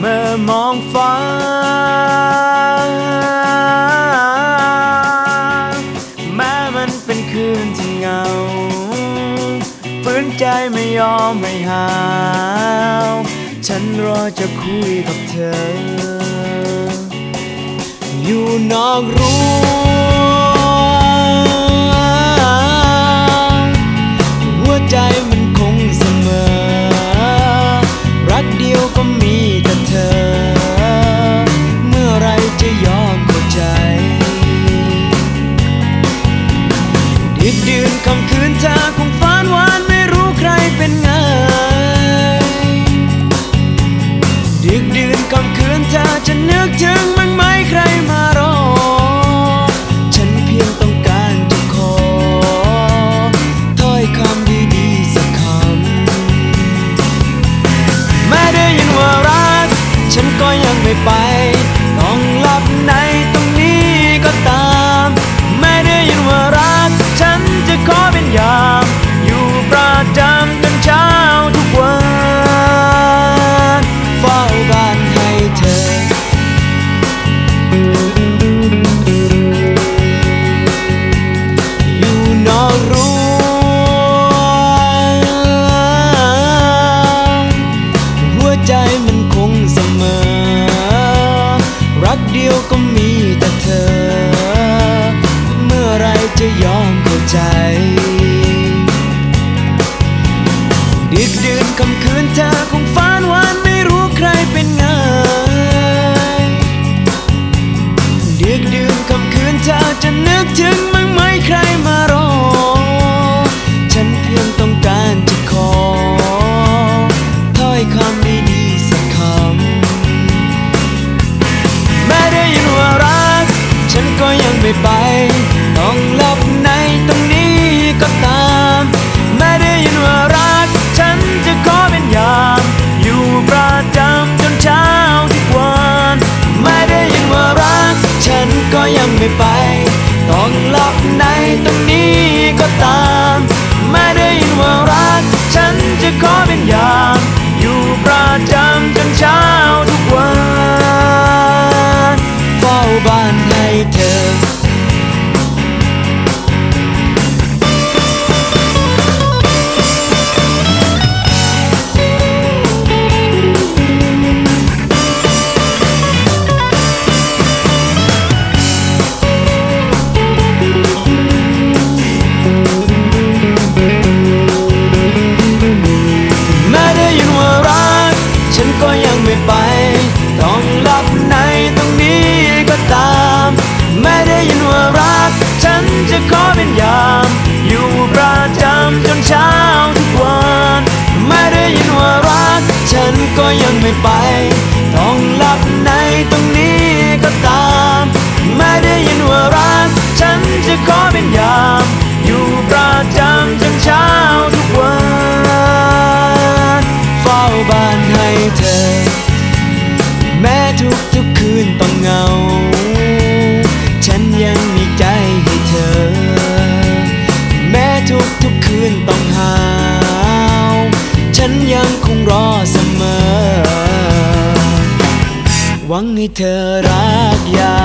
เมื่อมองฟ้า แม้มันเป็นคืนที่เงาฝืนใจไม่ยอมไม่หาว ฉันรอจะคุยกับเธอ อยู่นอกรู้ ไม่ไป คำคืนเธอคงฝันวานไม่รู้ใครเป็นไงเดึกดื่นคำคืนเธอจะนึกถึงมั้งไหมใครมารอ ฉันเพียงต้องการจะขอถ้อยคำดีๆสักคำไม่ได้ยินว่ารัก ฉันก็ยังไม่ไป ต้องหลับใน ยังไม่ไป ต้องหลับในตรงนี้ก็ตามไม่ได้ยินว่ารัก ฉันจะขอเป็นยามอยู่ประจำ ไป ต้องหลับในตรงนี้ก็ตาม ไม่ได้ยินว่ารัก ฉันจะขอเป็นยาม อยู่ประจำจนเช้าทุกวัน ไม่ได้ยินว่ารัก ฉันก็ยังไม่ไป ทุกทุกคืนต้องเงา ฉันยังมีใจให้เธอ แม้ทุกทุกคืนต้องหาว ฉันยังคงรอเสมอ หวังให้เธอรักยา